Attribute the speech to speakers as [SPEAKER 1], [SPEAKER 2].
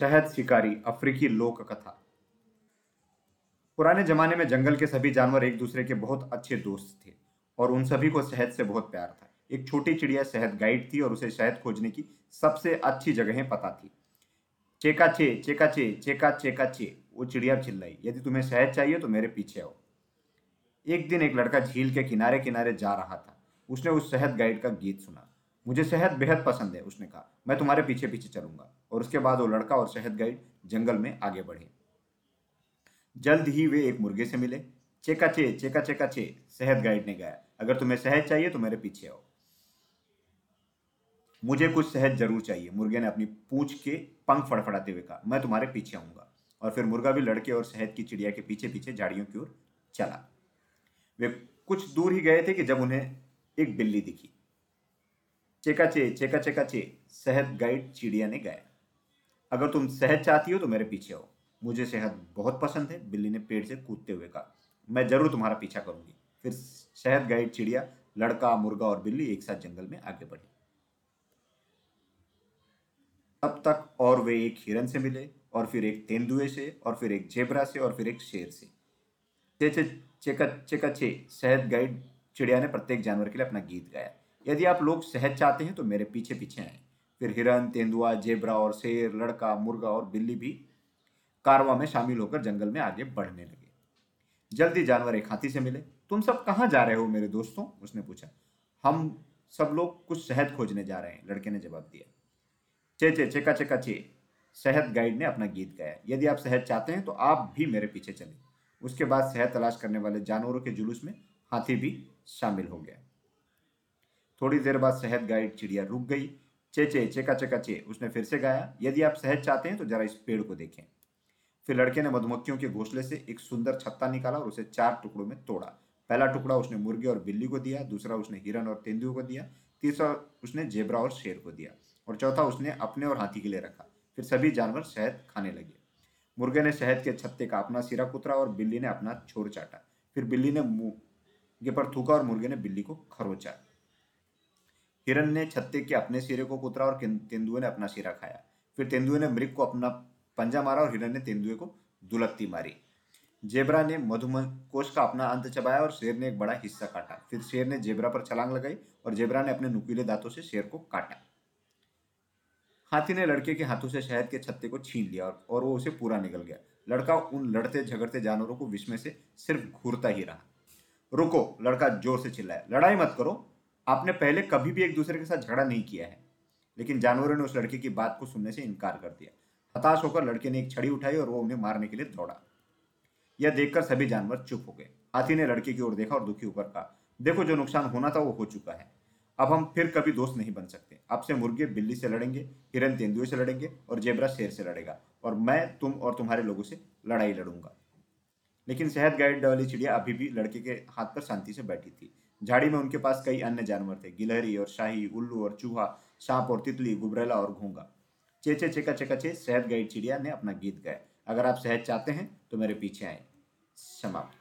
[SPEAKER 1] शहद शिकारी अफ्रीकी लोक कथा पुराने जमाने में जंगल के सभी जानवर एक दूसरे के बहुत अच्छे दोस्त थे और उन सभी को शहद से बहुत प्यार था। एक छोटी चिड़िया शहद गाइड थी और उसे शहद खोजने की सबसे अच्छी जगहें पता थी। चेका चे चेका चे, चेका चेका चे, वो चिड़िया चिल्लाई, यदि तुम्हें शहद चाहिए तो मेरे पीछे आओ। एक दिन एक लड़का झील के किनारे किनारे जा रहा था। उसने उस शहद गाइड का गीत सुना। मुझे शहद बेहद पसंद है, उसने कहा। मैं तुम्हारे पीछे पीछे चलूँगा। और उसके बाद वो लड़का और शहद गाइड जंगल में आगे बढ़े। जल्द ही वे एक मुर्गे से मिले। चेका चे, चेका चेका चे, शहद गाइड ने गाया। अगर तुम्हें शहद चाहिए तो मेरे पीछे आओ। मुझे कुछ शहद ज़रूर चाहिए, मुर्गे ने अपनी पूंछ के पंख फड़फड़ाते हुए कहा। मैं तुम्हारे पीछे आऊँगा। और फिर मुर्गा भी लड़के और शहद की चिड़िया के पीछे पीछे झाड़ियों की ओर चला। वे कुछ दूर ही गए थे कि जब उन्हें एक बिल्ली दिखी। चेका चे, चेका चेका चे। शहद गाइड चिड़िया ने गाया। अगर तुम शहद चाहती हो तो मेरे पीछे आओ। मुझे सेहत बहुत पसंद है, बिल्ली ने पेड़ से कूदते हुए कहा। मैं ज़रूर तुम्हारा पीछा करूँगी। फिर शहद गाइड चिड़िया, लड़का, मुर्गा और बिल्ली एक साथ जंगल में आगे बढ़े। तब तक और वे एक हिरन से मिले, और फिर एक तेंदुए से, और फिर एक जेबरा से, और फिर एक शेर से। चे चेका चेका चे शहद गाइड चिड़िया ने प्रत्येक जानवर के लिए अपना गीत गाया। यदि आप लोग शहद चाहते हैं तो मेरे पीछे पीछे आए। फिर हिरन, तेंदुआ, जेबरा और शेर, लड़का, मुर्गा और बिल्ली भी कारवा में शामिल होकर जंगल में आगे बढ़ने लगे। जल्दी जानवर एक हाथी से मिले। तुम सब कहाँ जा रहे हो मेरे दोस्तों? उसने पूछा। हम सब लोग कुछ शहद खोजने जा रहे हैं, लड़के ने जवाब दिया। चे चे, चेका चेका, चे। शहद गाइड ने अपना गीत गाया। यदि आप शहद चाहते हैं तो आप भी मेरे पीछे चले। उसके बाद शहद तलाश करने वाले जानवरों के जुलूस में हाथी भी शामिल हो गया। थोड़ी देर बाद शहद गाइड चिड़िया रुक गई। चे चे, चेका चेका, चे, उसने फिर से गाया। यदि आप शहद चाहते हैं तो जरा इस पेड़ को देखें। फिर लड़के ने मधुमक्खियों के घोंसले से एक सुंदर छत्ता निकाला और उसे चार टुकड़ों में तोड़ा। पहला टुकड़ा उसने मुर्गे और बिल्ली को दिया, दूसरा उसने हिरन और तेंदुए को दिया, तीसरा उसने जेबरा और शेर को दिया, और चौथा उसने अपने और हाथी के लिए रखा। फिर सभी जानवर शहद खाने लगे। मुर्गे ने शहद के छत्ते का अपना सिरा कुतरा और बिल्ली ने अपना छोर चाटा। फिर बिल्ली ने मुँह पर थूका और मुर्गे ने बिल्ली को खरोचा। हिरन ने छत्ते के अपने सिरे को कुतरा और तेंदुए ने अपना सिरा खाया। फिर तेंदुए ने मृग को अपना पंजा मारा और हिरन ने तेंदुए को दुलत्ती मारी। जेबरा ने मधुमकोश का अपना अंत चबाया और शेर ने एक बड़ा हिस्सा काटा। फिर शेर ने जेबरा पर छलांग लगाई और जेबरा ने अपने नुकीले दांतों से शेर को काटा। हाथी ने लड़के के हाथों से शहद के छत्ते को छीन लिया और वो उसे पूरा निकल गया। लड़का उन लड़ते झगड़ते जानवरों को विस्मय से सिर्फ़ घूरता ही रहा। रुको, लड़का, ज़ोर से चिल्लाया। लड़ाई मत करो। आपने पहले कभी भी एक दूसरे के साथ झगड़ा नहीं किया है। लेकिन जानवरों ने उस लड़के की बात को सुनने से इनकार कर दिया। हताश होकर लड़के ने एक छड़ी उठाई और वो उन्हें मारने के लिए दौड़ा। यह देखकर सभी जानवर चुप हो गए। हाथी ने लड़के की ओर देखा और दुखी होकर कहा, देखो, जो नुकसान होना था वो हो चुका है। अब हम फिर कभी दोस्त नहीं बन सकते। अब से मुर्गे बिल्ली से लड़ेंगे, हिरन तेंदुए से लड़ेंगे और जेबरा शेर से लड़ेगा और मैं, तुम और तुम्हारे लोगों से लड़ाई लड़ूँगा। लेकिन शहद गाइड वाली चिड़िया अभी भी लड़के के हाथ पर शांति से बैठी थी। झाड़ी में उनके पास कई अन्य जानवर थे, गिलहरी और शाही, उल्लू और चूहा, सांप और तितली, गुबरेला और घोंगा। चेचे चेका चेका चे शहद गाइड चिड़िया ने अपना गीत गाया। अगर आप शहद चाहते हैं तो मेरे पीछे आए। समाप्त।